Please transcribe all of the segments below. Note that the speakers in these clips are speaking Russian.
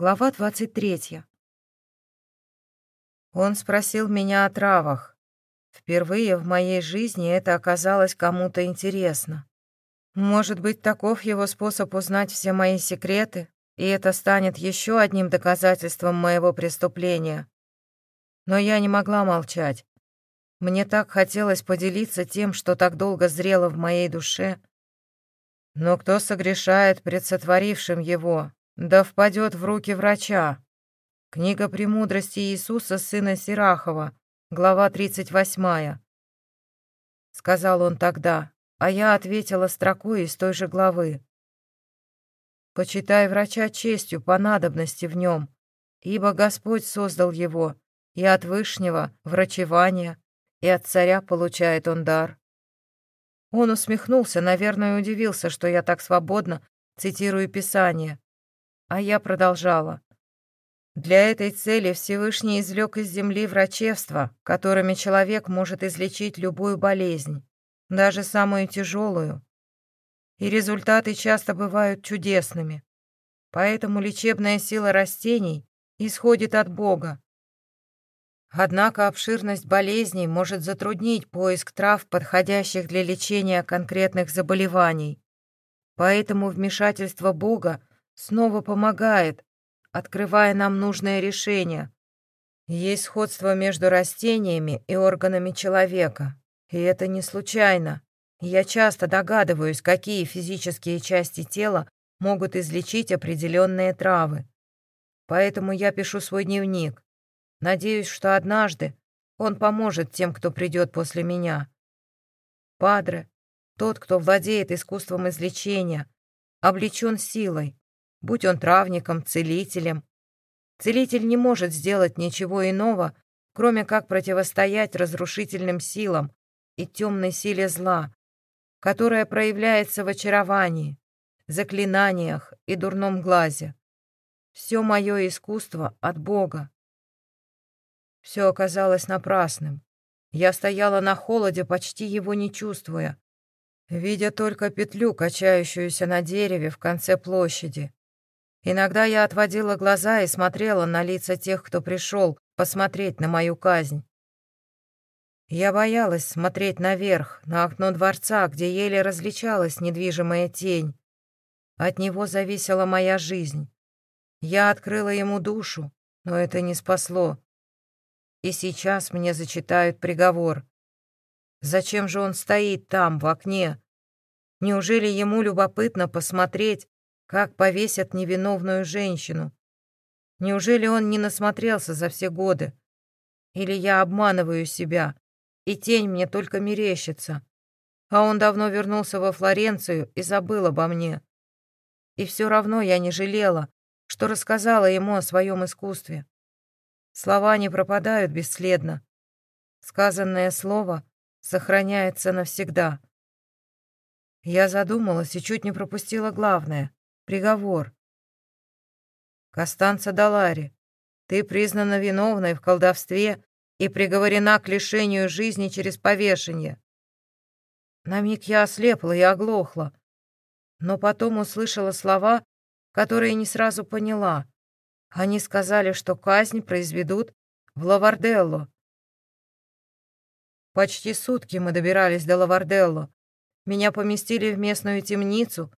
Глава 23. Он спросил меня о травах. Впервые в моей жизни это оказалось кому-то интересно. Может быть, таков его способ узнать все мои секреты, и это станет еще одним доказательством моего преступления. Но я не могла молчать. Мне так хотелось поделиться тем, что так долго зрело в моей душе. Но кто согрешает пред сотворившим его, да впадет в руки врача. Книга «Премудрости Иисуса, сына Сирахова», глава 38. Сказал он тогда, а я ответила строкой из той же главы. «Почитай врача честью по надобности в нем, ибо Господь создал его, и от Вышнего — врачевания, и от царя получает он дар». Он усмехнулся, наверное, удивился, что я так свободно цитирую Писание, а я продолжала. Для этой цели Всевышний извлек из земли врачевство, которыми человек может излечить любую болезнь, даже самую тяжелую. И результаты часто бывают чудесными. Поэтому лечебная сила растений исходит от Бога. Однако обширность болезней может затруднить поиск трав, подходящих для лечения конкретных заболеваний. Поэтому вмешательство Бога снова помогает, открывая нам нужное решение. Есть сходство между растениями и органами человека, и это не случайно. Я часто догадываюсь, какие физические части тела могут излечить определенные травы. Поэтому я пишу свой дневник. Надеюсь, что однажды он поможет тем, кто придет после меня. Падре, тот, кто владеет искусством излечения, облечен силой, будь он травником, целителем. Целитель не может сделать ничего иного, кроме как противостоять разрушительным силам и темной силе зла, которая проявляется в очаровании, заклинаниях и дурном глазе. Все мое искусство от Бога. Все оказалось напрасным. Я стояла на холоде, почти его не чувствуя, видя только петлю, качающуюся на дереве в конце площади. Иногда я отводила глаза и смотрела на лица тех, кто пришел посмотреть на мою казнь. Я боялась смотреть наверх, на окно дворца, где еле различалась недвижимая тень. От него зависела моя жизнь. Я открыла ему душу, но это не спасло. И сейчас мне зачитают приговор. Зачем же он стоит там, в окне? Неужели ему любопытно посмотреть, как повесят невиновную женщину? Неужели он не насмотрелся за все годы? Или я обманываю себя, и тень мне только мерещится, а он давно вернулся во Флоренцию и забыл обо мне. И все равно я не жалела, что рассказала ему о своем искусстве. Слова не пропадают бесследно. Сказанное слово сохраняется навсегда. Я задумалась и чуть не пропустила главное — Приговор. Костанца Далари, ты признана виновной в колдовстве и приговорена к лишению жизни через повешение. На миг я ослепла и оглохла, но потом услышала слова, которые не сразу поняла. Они сказали, что казнь произведут в Лаварделло. Почти сутки мы добирались до Лаварделло. Меня поместили в местную темницу,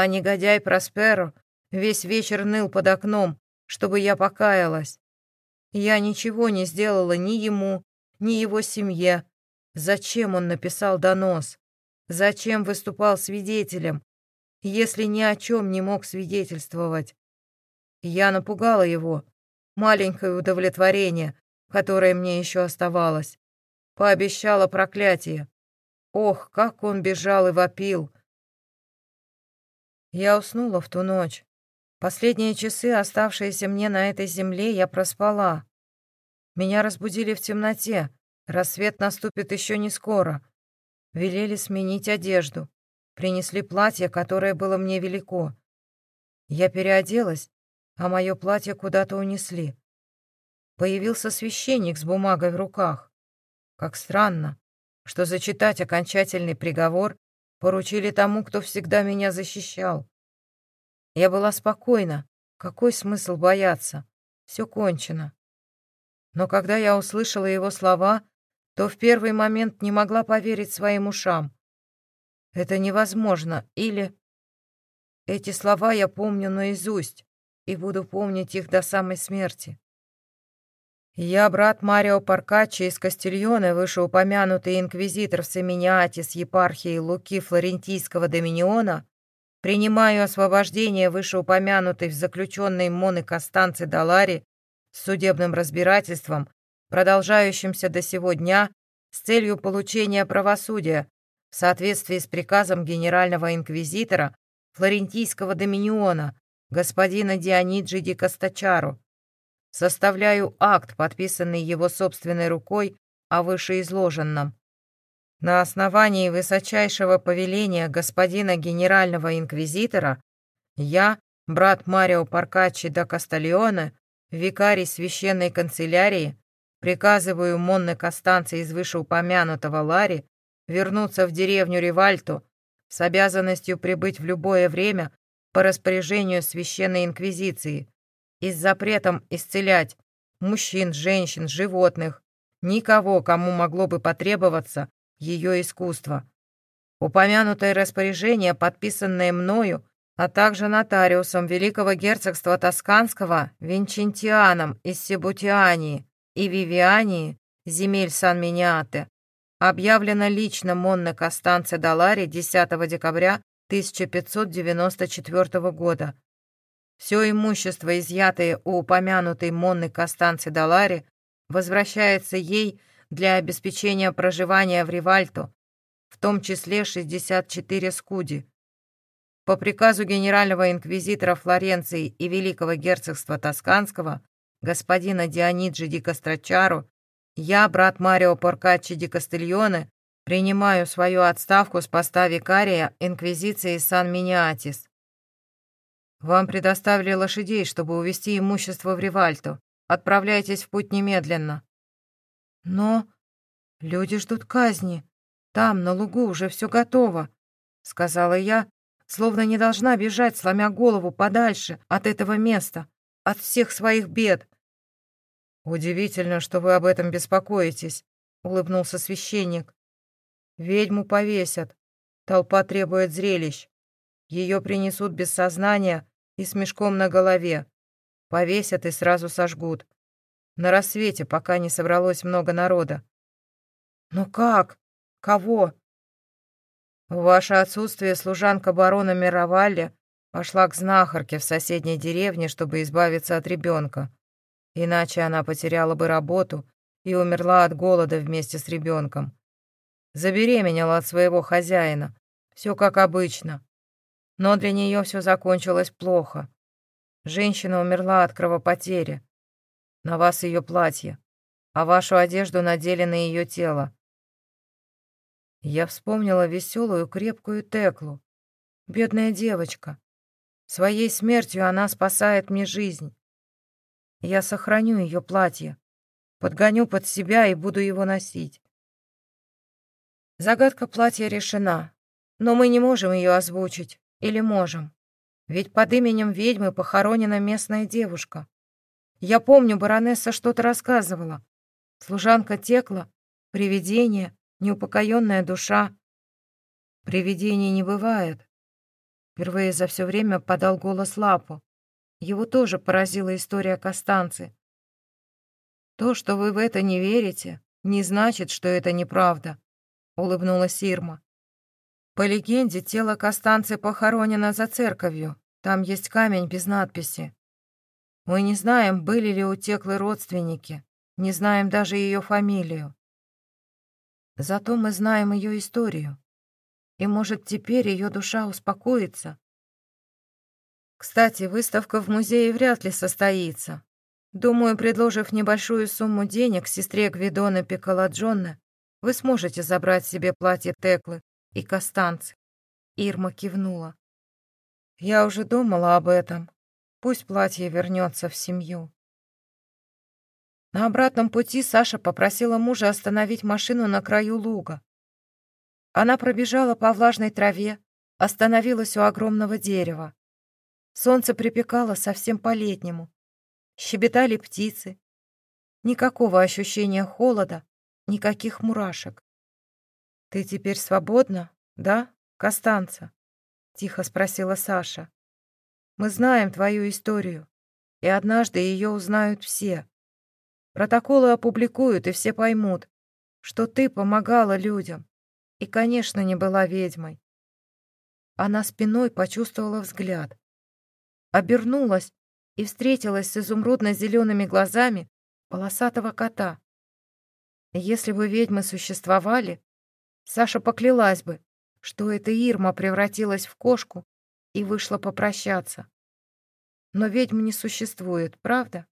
а негодяй Просперо весь вечер ныл под окном, чтобы я покаялась. Я ничего не сделала ни ему, ни его семье. Зачем он написал донос? Зачем выступал свидетелем, если ни о чем не мог свидетельствовать? Я напугала его. Маленькое удовлетворение, которое мне еще оставалось. Пообещала проклятие. Ох, как он бежал и вопил. Я уснула в ту ночь. Последние часы, оставшиеся мне на этой земле, я проспала. Меня разбудили в темноте. Рассвет наступит еще не скоро. Велели сменить одежду. Принесли платье, которое было мне велико. Я переоделась, а мое платье куда-то унесли. Появился священник с бумагой в руках. Как странно, что зачитать окончательный приговор поручили тому, кто всегда меня защищал. Я была спокойна, Какой смысл бояться? Все кончено. Но когда я услышала его слова, то в первый момент не могла поверить своим ушам. Это невозможно. Или... Эти слова я помню наизусть и буду помнить их до самой смерти. Я брат Марио Паркаччи из Кастильоне, вышеупомянутый инквизитор в Семениате с епархией Луки Флорентийского Доминиона, принимаю освобождение вышеупомянутой в заключенной Моны Костанцы Далари с судебным разбирательством, продолжающимся до сего дня, с целью получения правосудия в соответствии с приказом генерального инквизитора Флорентийского Доминиона, господина Диониджи Ди Костачару, Составляю акт, подписанный его собственной рукой о вышеизложенном. На основании высочайшего повеления господина генерального инквизитора я, брат Марио Паркачи да Кастальоне, викарий священной канцелярии, приказываю Монне Костанце из вышеупомянутого Лари вернуться в деревню Ривальту с обязанностью прибыть в любое время по распоряжению священной инквизиции, и с запретом исцелять мужчин, женщин, животных, никого, кому могло бы потребоваться ее искусство. Упомянутое распоряжение, подписанное мною, а также нотариусом Великого Герцогства Тосканского Винчентианом из Себутиании и Вивиании, земель Сан-Миниате, объявлено лично Монне Костанце Далари 10 декабря 1594 года все имущество, изъятое у упомянутой Монны Костанцы Далари, возвращается ей для обеспечения проживания в Ривальто, в том числе 64 скуди. По приказу генерального инквизитора Флоренции и Великого герцогства Тосканского, господина Диониджи ди Кострачару, я, брат Марио Поркаччи ди Кастильоне, принимаю свою отставку с поста викария Инквизиции Сан-Миниатис. Вам предоставили лошадей, чтобы увезти имущество в Ривальту. Отправляйтесь в путь немедленно». «Но люди ждут казни. Там, на лугу, уже все готово», — сказала я, словно не должна бежать, сломя голову подальше от этого места, от всех своих бед. «Удивительно, что вы об этом беспокоитесь», — улыбнулся священник. «Ведьму повесят. Толпа требует зрелищ. Ее принесут без сознания и с мешком на голове. Повесят и сразу сожгут. На рассвете, пока не собралось много народа. «Ну как? Кого?» В ваше отсутствие служанка барона Мировалли пошла к знахарке в соседней деревне, чтобы избавиться от ребенка. Иначе она потеряла бы работу и умерла от голода вместе с ребенком. Забеременела от своего хозяина. Все как обычно. Но для нее все закончилось плохо. Женщина умерла от кровопотери. На вас ее платье, а вашу одежду надели на ее тело. Я вспомнила веселую крепкую Теклу. Бедная девочка. Своей смертью она спасает мне жизнь. Я сохраню ее платье, подгоню под себя и буду его носить. Загадка платья решена, но мы не можем ее озвучить. Или можем? Ведь под именем ведьмы похоронена местная девушка. Я помню, баронесса что-то рассказывала. Служанка текла, привидение, неупокоенная душа. Привидений не бывает. Впервые за все время подал голос Лапу. Его тоже поразила история Костанцы. То, что вы в это не верите, не значит, что это неправда, улыбнулась Ирма. По легенде, тело Костанцы похоронено за церковью. Там есть камень без надписи. Мы не знаем, были ли у Теклы родственники, не знаем даже ее фамилию. Зато мы знаем ее историю. И, может, теперь ее душа успокоится. Кстати, выставка в музее вряд ли состоится. Думаю, предложив небольшую сумму денег сестре Гвидона Пиколаджонне, вы сможете забрать себе платье Теклы и Костанцы. Ирма кивнула. Я уже думала об этом. Пусть платье вернется в семью. На обратном пути Саша попросила мужа остановить машину на краю луга. Она пробежала по влажной траве, остановилась у огромного дерева. Солнце припекало совсем по-летнему. Щебетали птицы. Никакого ощущения холода, никаких мурашек. «Ты теперь свободна, да, Костанца?» — тихо спросила Саша. «Мы знаем твою историю, и однажды ее узнают все. Протоколы опубликуют, и все поймут, что ты помогала людям и, конечно, не была ведьмой». Она спиной почувствовала взгляд обернулась и встретилась с изумрудно-зелеными глазами полосатого кота. Если бы ведьмы существовали, Саша поклялась бы, что эта Ирма превратилась в кошку и вышла попрощаться. Но ведьм не существует, правда?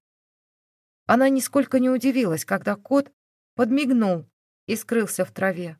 Она нисколько не удивилась, когда кот подмигнул и скрылся в траве.